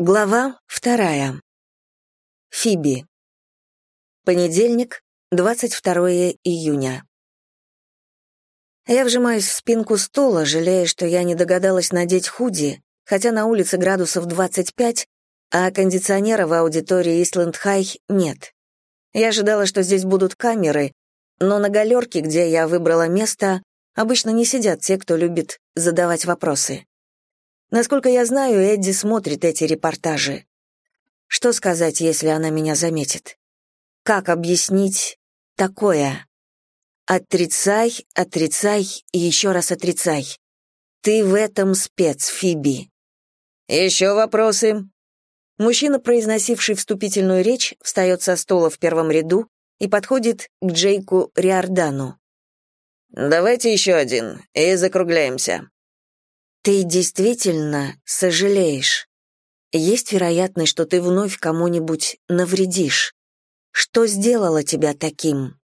Глава вторая. Фиби. Понедельник, 22 июня. Я вжимаюсь в спинку стула, жалея, что я не догадалась надеть худи, хотя на улице градусов 25, а кондиционера в аудитории Исленд Хай нет. Я ожидала, что здесь будут камеры, но на галерке, где я выбрала место, обычно не сидят те, кто любит задавать вопросы. Насколько я знаю, Эдди смотрит эти репортажи. Что сказать, если она меня заметит? Как объяснить такое? Отрицай, отрицай и еще раз отрицай. Ты в этом спец, Фиби. Еще вопросы? Мужчина, произносивший вступительную речь, встает со стола в первом ряду и подходит к Джейку Риордану. «Давайте еще один, и закругляемся». Ты действительно сожалеешь? Есть вероятность, что ты вновь кому-нибудь навредишь. Что сделало тебя таким?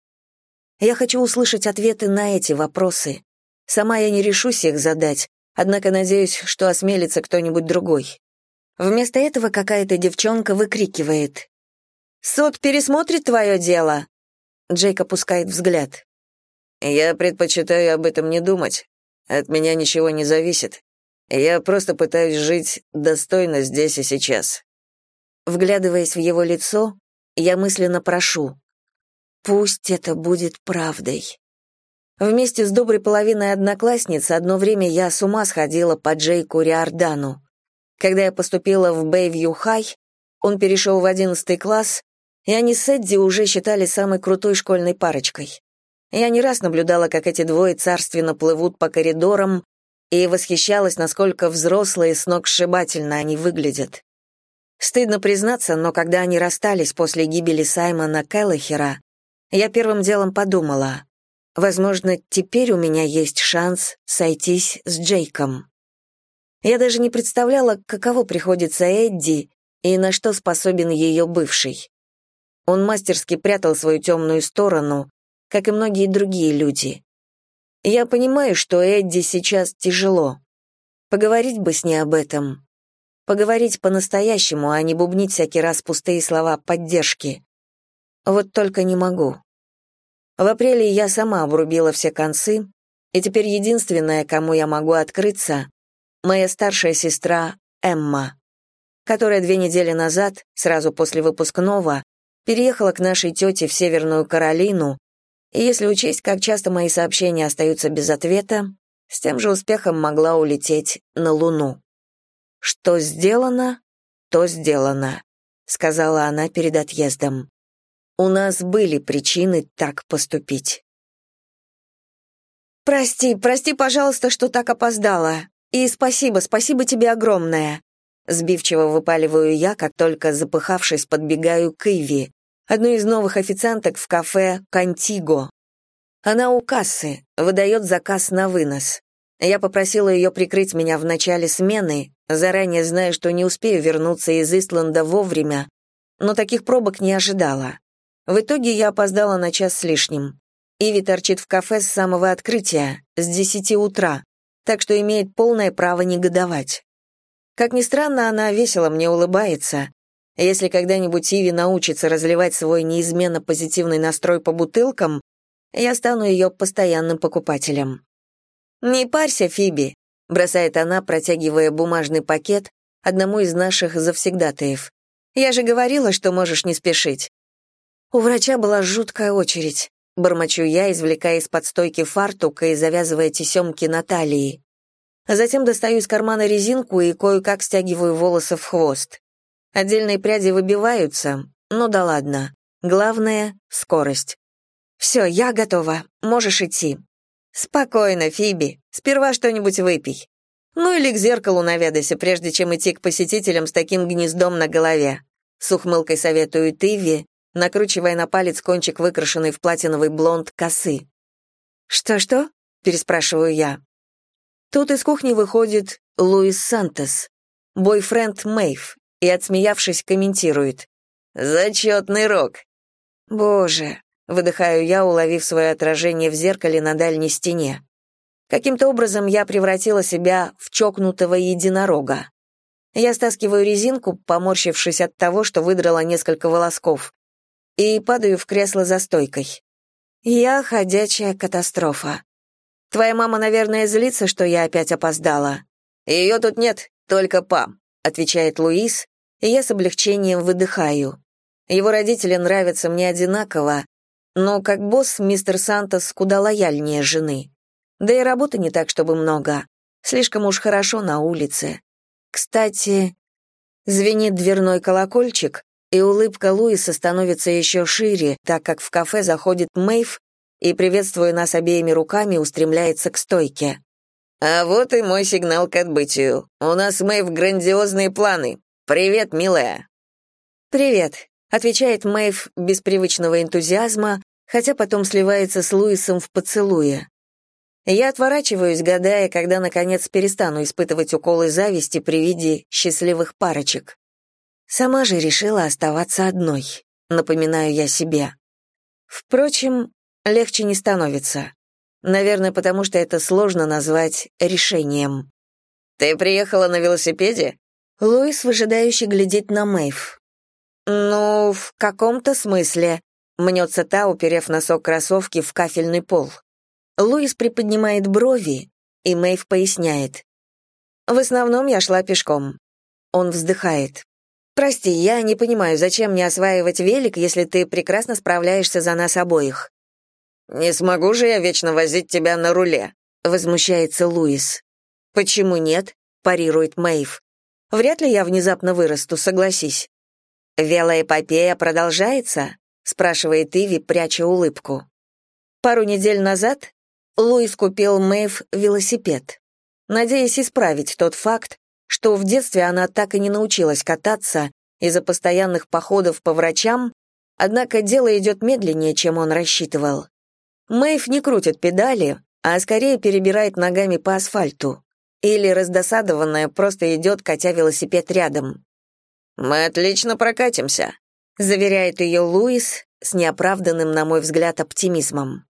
Я хочу услышать ответы на эти вопросы. Сама я не решусь их задать, однако надеюсь, что осмелится кто-нибудь другой. Вместо этого какая-то девчонка выкрикивает. «Суд пересмотрит твое дело!» Джейк опускает взгляд. «Я предпочитаю об этом не думать. От меня ничего не зависит. Я просто пытаюсь жить достойно здесь и сейчас. Вглядываясь в его лицо, я мысленно прошу: пусть это будет правдой. Вместе с доброй половиной одноклассниц одно время я с ума сходила по Джейку Риордану. Когда я поступила в Бэйвью Хай, он перешел в одиннадцатый класс, и они с Эдди уже считали самой крутой школьной парочкой. Я не раз наблюдала, как эти двое царственно плывут по коридорам и восхищалась, насколько взрослые и сногсшибательно они выглядят. Стыдно признаться, но когда они расстались после гибели Саймона Келлахера, я первым делом подумала, возможно, теперь у меня есть шанс сойтись с Джейком. Я даже не представляла, каково приходится Эдди и на что способен ее бывший. Он мастерски прятал свою темную сторону, как и многие другие люди. Я понимаю, что Эдди сейчас тяжело. Поговорить бы с ней об этом. Поговорить по-настоящему, а не бубнить всякий раз пустые слова поддержки. Вот только не могу. В апреле я сама обрубила все концы, и теперь единственная, кому я могу открыться, моя старшая сестра Эмма, которая две недели назад, сразу после выпускного, переехала к нашей тете в Северную Каролину и если учесть, как часто мои сообщения остаются без ответа, с тем же успехом могла улететь на Луну. «Что сделано, то сделано», — сказала она перед отъездом. «У нас были причины так поступить». «Прости, прости, пожалуйста, что так опоздала. И спасибо, спасибо тебе огромное», Сбивчиво выпаливаю я, как только, запыхавшись, подбегаю к Иви, одну из новых официанток в кафе «Контиго». Она у кассы, выдает заказ на вынос. Я попросила ее прикрыть меня в начале смены, заранее зная, что не успею вернуться из Исланда вовремя, но таких пробок не ожидала. В итоге я опоздала на час с лишним. Иви торчит в кафе с самого открытия, с десяти утра, так что имеет полное право негодовать. Как ни странно, она весело мне улыбается, если когда-нибудь Иви научится разливать свой неизменно позитивный настрой по бутылкам, я стану ее постоянным покупателем. «Не парься, Фиби», — бросает она, протягивая бумажный пакет одному из наших завсегдатаев. «Я же говорила, что можешь не спешить». У врача была жуткая очередь. Бормочу я, извлекая из-под стойки фартук и завязывая тесемки на талии. Затем достаю из кармана резинку и кое-как стягиваю волосы в хвост. Отдельные пряди выбиваются, ну да ладно. Главное — скорость. Все, я готова, можешь идти. Спокойно, Фиби, сперва что-нибудь выпей. Ну или к зеркалу наведайся, прежде чем идти к посетителям с таким гнездом на голове. С ухмылкой советую Иви, накручивая на палец кончик выкрашенный в платиновый блонд косы. «Что-что?» — переспрашиваю я. Тут из кухни выходит Луис Сантос, бойфренд Мэйв, и, отсмеявшись, комментирует. «Зачетный рок!» «Боже!» — выдыхаю я, уловив свое отражение в зеркале на дальней стене. Каким-то образом я превратила себя в чокнутого единорога. Я стаскиваю резинку, поморщившись от того, что выдрала несколько волосков, и падаю в кресло за стойкой. Я ходячая катастрофа. Твоя мама, наверное, злится, что я опять опоздала. Ее тут нет, только пам, отвечает Луис, и я с облегчением выдыхаю. Его родители нравятся мне одинаково, но как босс мистер Сантос куда лояльнее жены. Да и работы не так, чтобы много. Слишком уж хорошо на улице. Кстати, звенит дверной колокольчик, и улыбка Луиса становится еще шире, так как в кафе заходит Мэйв и, приветствуя нас обеими руками, устремляется к стойке. «А вот и мой сигнал к отбытию. У нас, Мэйв, грандиозные планы. Привет, милая». «Привет», — отвечает Мэйв без привычного энтузиазма, хотя потом сливается с Луисом в поцелуе. Я отворачиваюсь, гадая, когда, наконец, перестану испытывать уколы зависти при виде счастливых парочек. Сама же решила оставаться одной, напоминаю я себе. Впрочем, легче не становится. Наверное, потому что это сложно назвать решением. «Ты приехала на велосипеде?» Луис выжидающе глядит на Мэйв. «Ну, в каком-то смысле», — мнется та, уперев носок кроссовки в кафельный пол. Луис приподнимает брови, и Мэйв поясняет. «В основном я шла пешком». Он вздыхает. «Прости, я не понимаю, зачем мне осваивать велик, если ты прекрасно справляешься за нас обоих?» «Не смогу же я вечно возить тебя на руле», — возмущается Луис. «Почему нет?» — парирует Мэйв. «Вряд ли я внезапно вырасту, согласись». «Велоэпопея продолжается?» — спрашивает Иви, пряча улыбку. Пару недель назад Луис купил Мэйв велосипед, надеясь исправить тот факт, что в детстве она так и не научилась кататься из-за постоянных походов по врачам, однако дело идет медленнее, чем он рассчитывал. Мэйв не крутит педали, а скорее перебирает ногами по асфальту. Или раздосадованная просто идет, катя велосипед рядом. «Мы отлично прокатимся», — заверяет ее Луис с неоправданным, на мой взгляд, оптимизмом.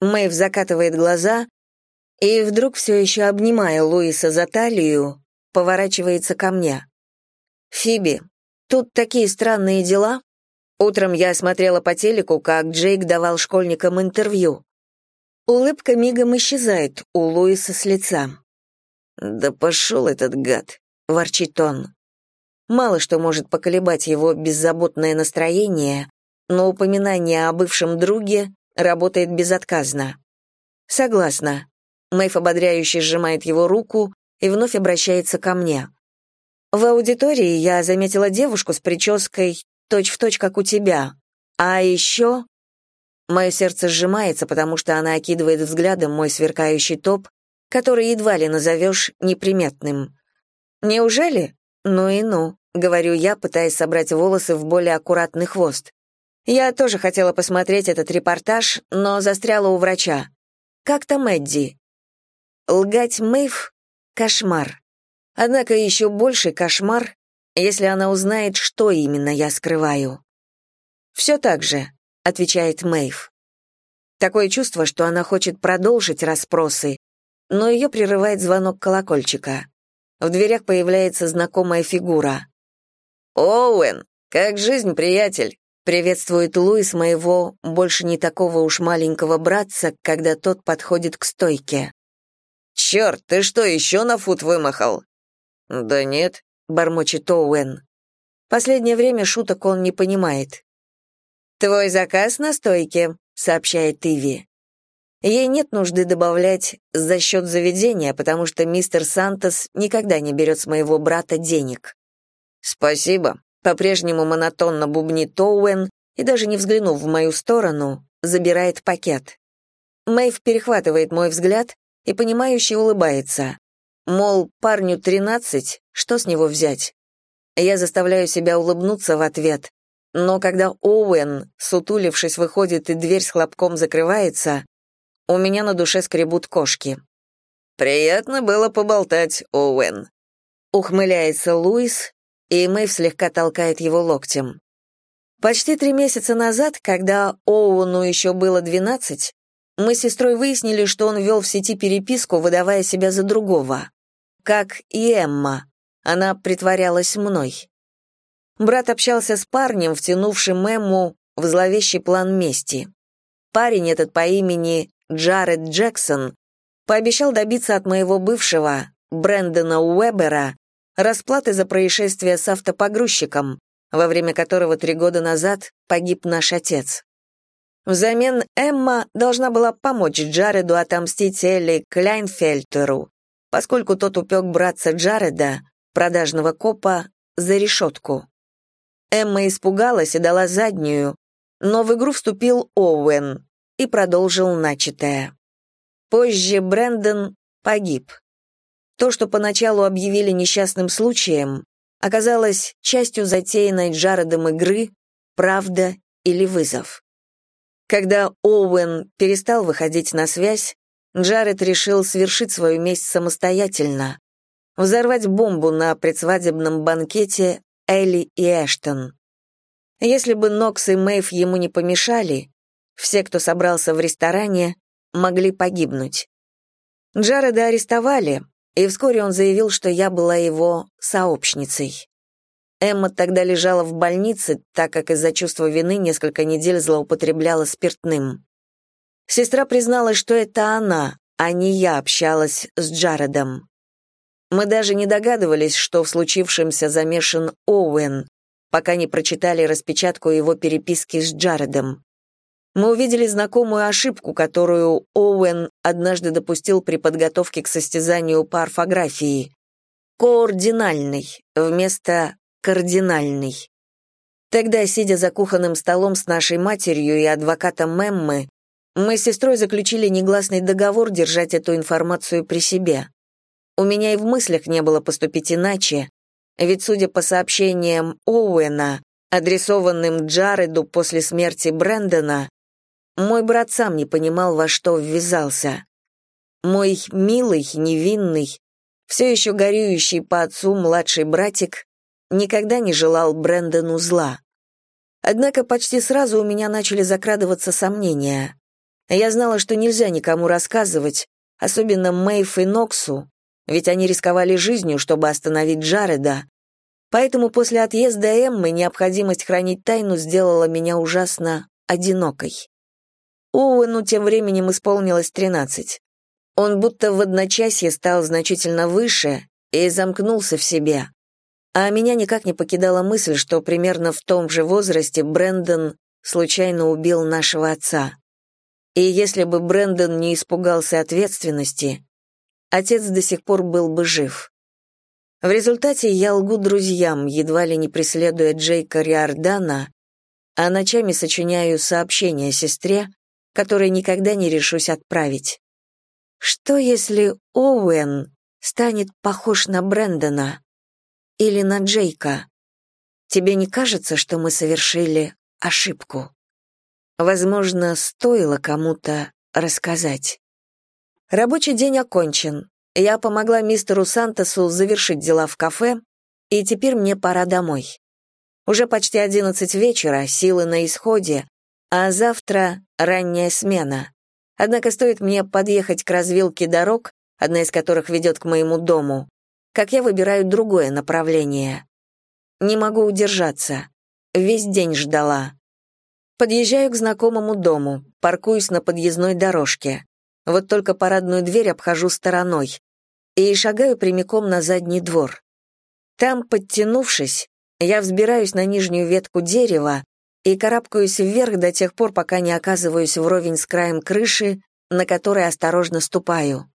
Мэйв закатывает глаза и вдруг все еще обнимая Луиса за талию, поворачивается ко мне. «Фиби, тут такие странные дела. Утром я смотрела по телеку, как Джейк давал школьникам интервью. Улыбка мигом исчезает у Луиса с лица. «Да пошел этот гад», — ворчит он. Мало что может поколебать его беззаботное настроение, но упоминание о бывшем друге работает безотказно. Согласна. Мэйв ободряюще сжимает его руку и вновь обращается ко мне. В аудитории я заметила девушку с прической точь-в-точь, точь, как у тебя. А еще... Мое сердце сжимается, потому что она окидывает взглядом мой сверкающий топ, который едва ли назовешь неприметным. «Неужели? Ну и ну», — говорю я, пытаясь собрать волосы в более аккуратный хвост. Я тоже хотела посмотреть этот репортаж, но застряла у врача. Как там Эдди? Лгать Мэйв — кошмар. Однако еще больше кошмар, если она узнает, что именно я скрываю. «Все так же», — отвечает Мэйв. Такое чувство, что она хочет продолжить расспросы, но ее прерывает звонок колокольчика. В дверях появляется знакомая фигура. «Оуэн, как жизнь, приятель?» Приветствует Луис моего больше не такого уж маленького братца, когда тот подходит к стойке. «Черт, ты что, еще на фут вымахал?» «Да нет», — бормочет Оуэн. Последнее время шуток он не понимает. «Твой заказ на стойке», — сообщает Иви. Ей нет нужды добавлять «за счет заведения», потому что мистер Сантос никогда не берет с моего брата денег. «Спасибо», по-прежнему монотонно бубнит Тоуэн и, даже не взглянув в мою сторону, забирает пакет. Мэйв перехватывает мой взгляд и, понимающе улыбается. Мол, парню тринадцать, что с него взять? Я заставляю себя улыбнуться в ответ, но когда Оуэн, сутулившись, выходит и дверь с хлопком закрывается, у меня на душе скребут кошки. «Приятно было поболтать, Оуэн», — ухмыляется Луис, и Мэйв слегка толкает его локтем. Почти три месяца назад, когда Оуэну еще было двенадцать, мы с сестрой выяснили, что он вел в сети переписку, выдавая себя за другого. Как и Эмма. она притворялась мной. Брат общался с парнем, втянувшим Эмму в зловещий план мести. Парень этот по имени Джаред Джексон пообещал добиться от моего бывшего, Брэндона Уэбера, расплаты за происшествие с автопогрузчиком, во время которого три года назад погиб наш отец. Взамен Эмма должна была помочь Джареду отомстить Элли Кляйнфельтеру, поскольку тот упек братца Джареда, продажного копа, за решетку. Эмма испугалась и дала заднюю, но в игру вступил Оуэн и продолжил начатое. Позже Брэндон погиб. То, что поначалу объявили несчастным случаем, оказалось частью затеянной Джаредом игры «Правда или вызов». Когда Оуэн перестал выходить на связь, Джаред решил свершить свою месть самостоятельно, взорвать бомбу на предсвадебном банкете Элли и Эштон. Если бы Нокс и Мэйв ему не помешали, все, кто собрался в ресторане, могли погибнуть. Джареда арестовали, и вскоре он заявил, что я была его сообщницей. Эмма тогда лежала в больнице, так как из-за чувства вины несколько недель злоупотребляла спиртным. Сестра призналась, что это она, а не я общалась с Джаредом. Мы даже не догадывались, что в случившемся замешан Оуэн, пока не прочитали распечатку его переписки с Джаредом. Мы увидели знакомую ошибку, которую Оуэн однажды допустил при подготовке к состязанию по орфографии. Координальный вместо кардинальный. Тогда, сидя за кухонным столом с нашей матерью и адвокатом Меммы, мы с сестрой заключили негласный договор держать эту информацию при себе. У меня и в мыслях не было поступить иначе, ведь, судя по сообщениям Оуэна, адресованным Джареду после смерти Брэндона, мой брат сам не понимал, во что ввязался. Мой милый, невинный, все еще горюющий по отцу младший братик никогда не желал Брэндону зла. Однако почти сразу у меня начали закрадываться сомнения. Я знала, что нельзя никому рассказывать, особенно Мэйф и Ноксу, ведь они рисковали жизнью, чтобы остановить Джареда. Поэтому после отъезда Эммы необходимость хранить тайну сделала меня ужасно одинокой. Оуэну тем временем исполнилось 13. Он будто в одночасье стал значительно выше и замкнулся в себе. А меня никак не покидала мысль, что примерно в том же возрасте Брэндон случайно убил нашего отца. И если бы Брэндон не испугался ответственности, отец до сих пор был бы жив. В результате я лгу друзьям, едва ли не преследуя Джейка Риордана, а ночами сочиняю сообщение сестре, которое никогда не решусь отправить. Что если Оуэн станет похож на Брэндона или на Джейка? Тебе не кажется, что мы совершили ошибку? Возможно, стоило кому-то рассказать. Рабочий день окончен. Я помогла мистеру Сантосу завершить дела в кафе, и теперь мне пора домой. Уже почти одиннадцать вечера, силы на исходе, а завтра ранняя смена. Однако стоит мне подъехать к развилке дорог, одна из которых ведет к моему дому, как я выбираю другое направление. Не могу удержаться. Весь день ждала. Подъезжаю к знакомому дому, паркуюсь на подъездной дорожке. Вот только парадную дверь обхожу стороной и шагаю прямиком на задний двор. Там, подтянувшись, я взбираюсь на нижнюю ветку дерева и карабкаюсь вверх до тех пор, пока не оказываюсь вровень с краем крыши, на которой осторожно ступаю.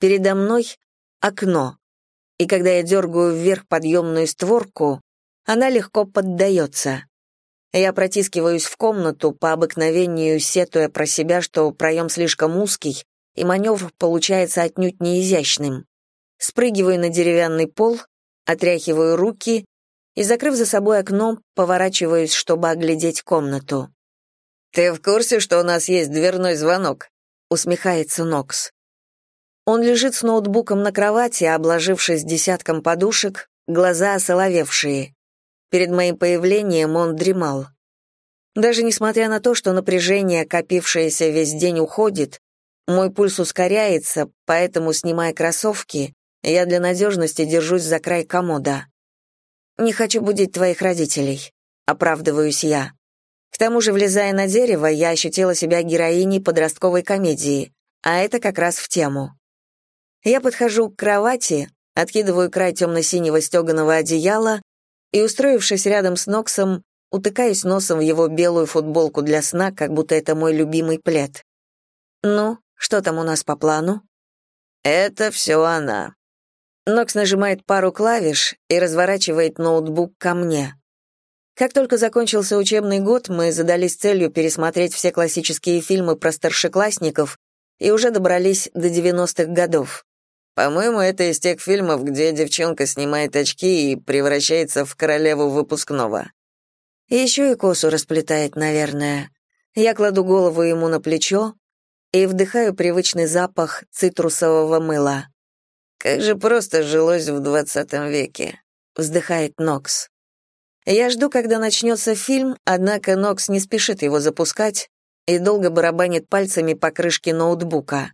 Передо мной окно, и когда я дергаю вверх подъемную створку, она легко поддается. Я протискиваюсь в комнату, по обыкновению сетуя про себя, что проем слишком узкий, и маневр получается отнюдь не изящным. Спрыгиваю на деревянный пол, отряхиваю руки и, закрыв за собой окно, поворачиваюсь, чтобы оглядеть комнату. «Ты в курсе, что у нас есть дверной звонок?» — усмехается Нокс. Он лежит с ноутбуком на кровати, обложившись десятком подушек, глаза осоловевшие. Перед моим появлением он дремал. Даже несмотря на то, что напряжение, копившееся весь день, уходит, мой пульс ускоряется, поэтому, снимая кроссовки, Я для надежности держусь за край комода. «Не хочу будить твоих родителей», — оправдываюсь я. К тому же, влезая на дерево, я ощутила себя героиней подростковой комедии, а это как раз в тему. Я подхожу к кровати, откидываю край темно-синего стеганого одеяла и, устроившись рядом с Ноксом, утыкаюсь носом в его белую футболку для сна, как будто это мой любимый плед. «Ну, что там у нас по плану?» «Это все она». Нокс нажимает пару клавиш и разворачивает ноутбук ко мне. Как только закончился учебный год, мы задались целью пересмотреть все классические фильмы про старшеклассников и уже добрались до 90-х годов. По-моему, это из тех фильмов, где девчонка снимает очки и превращается в королеву выпускного. Еще и косу расплетает, наверное. Я кладу голову ему на плечо и вдыхаю привычный запах цитрусового мыла. «Как же просто жилось в двадцатом веке», — вздыхает Нокс. Я жду, когда начнется фильм, однако Нокс не спешит его запускать и долго барабанит пальцами по крышке ноутбука.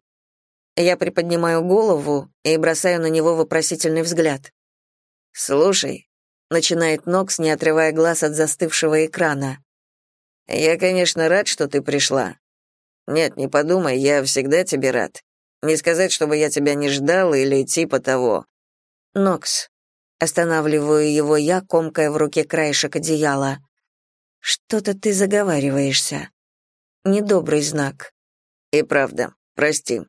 Я приподнимаю голову и бросаю на него вопросительный взгляд. «Слушай», — начинает Нокс, не отрывая глаз от застывшего экрана. «Я, конечно, рад, что ты пришла. Нет, не подумай, я всегда тебе рад. Не сказать, чтобы я тебя не ждал или типа того». «Нокс, Останавливаю его я, комкая в руке краешек одеяла. «Что-то ты заговариваешься. Недобрый знак». «И правда, прости».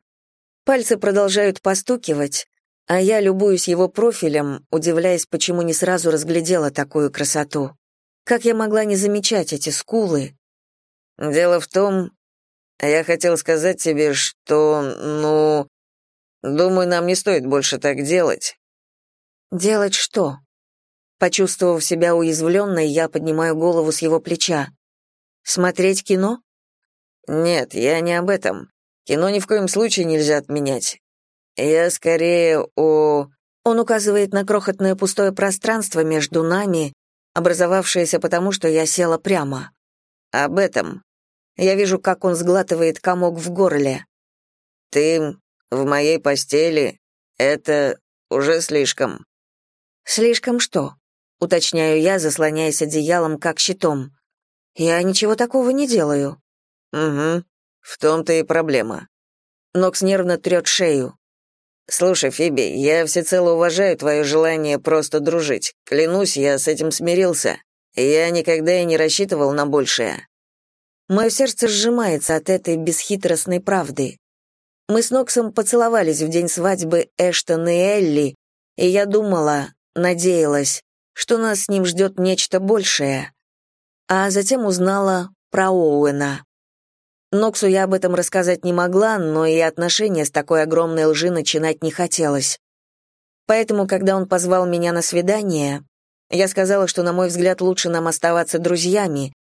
Пальцы продолжают постукивать, а я любуюсь его профилем, удивляясь, почему не сразу разглядела такую красоту. Как я могла не замечать эти скулы? Дело в том, я хотел сказать тебе, что, ну, думаю, нам не стоит больше так делать. Делать что? Почувствовав себя уязвленной, я поднимаю голову с его плеча. Смотреть кино? Нет, я не об этом. Кино ни в коем случае нельзя отменять. Я скорее о... Он указывает на крохотное пустое пространство между нами, образовавшееся потому, что я села прямо. Об этом. Я вижу, как он сглатывает комок в горле. Ты в моей постели — это уже слишком. «Слишком что?» — уточняю я, заслоняясь одеялом как щитом. «Я ничего такого не делаю». «Угу, в том-то и проблема». Нокс нервно трет шею. «Слушай, Фиби, я всецело уважаю твое желание просто дружить. Клянусь, я с этим смирился. Я никогда и не рассчитывал на большее». Мое сердце сжимается от этой бесхитростной правды. Мы с Ноксом поцеловались в день свадьбы Эштон и Элли, и я думала, надеялась, что нас с ним ждет нечто большее. А затем узнала про Оуэна. Ноксу я об этом рассказать не могла, но и отношения с такой огромной лжи начинать не хотелось. Поэтому, когда он позвал меня на свидание, я сказала, что, на мой взгляд, лучше нам оставаться друзьями,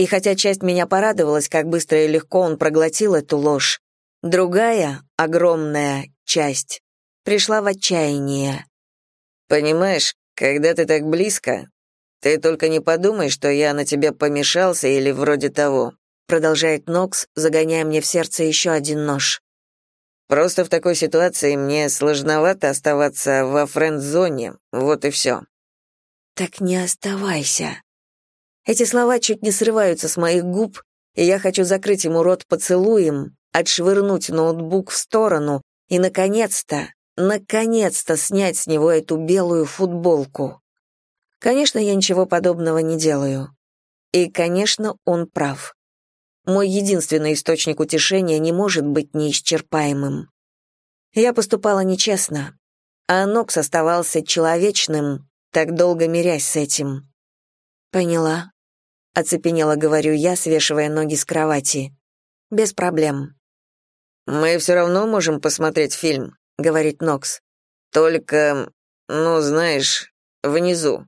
и хотя часть меня порадовалась, как быстро и легко он проглотил эту ложь, другая, огромная часть, пришла в отчаяние. Понимаешь, когда ты так близко, ты только не подумай, что я на тебя помешался или вроде того, продолжает Нокс, загоняя мне в сердце еще один нож. Просто в такой ситуации мне сложновато оставаться во френд-зоне, вот и все. Так не оставайся. Эти слова чуть не срываются с моих губ, и я хочу закрыть ему рот поцелуем, отшвырнуть ноутбук в сторону и, наконец-то, наконец-то снять с него эту белую футболку. Конечно, я ничего подобного не делаю. И, конечно, он прав. Мой единственный источник утешения не может быть неисчерпаемым. Я поступала нечестно, а Нокс оставался человечным, так долго мирясь с этим. «Поняла», — оцепенела, говорю я, свешивая ноги с кровати. «Без проблем». «Мы все равно можем посмотреть фильм», говорит Нокс. Только, ну, знаешь, внизу.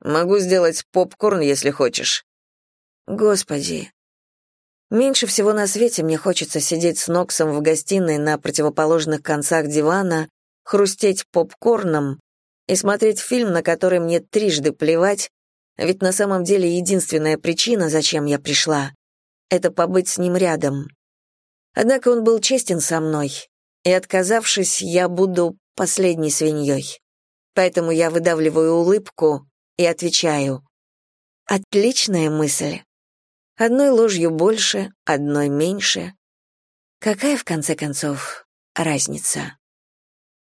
Могу сделать попкорн, если хочешь. Господи. Меньше всего на свете мне хочется сидеть с Ноксом в гостиной на противоположных концах дивана, хрустеть попкорном и смотреть фильм, на который мне трижды плевать, ведь на самом деле единственная причина, зачем я пришла, это побыть с ним рядом. Однако он был честен со мной, и, отказавшись, я буду последней свиньей. Поэтому я выдавливаю улыбку и отвечаю. Отличная мысль. Одной ложью больше, одной меньше. Какая, в конце концов, разница?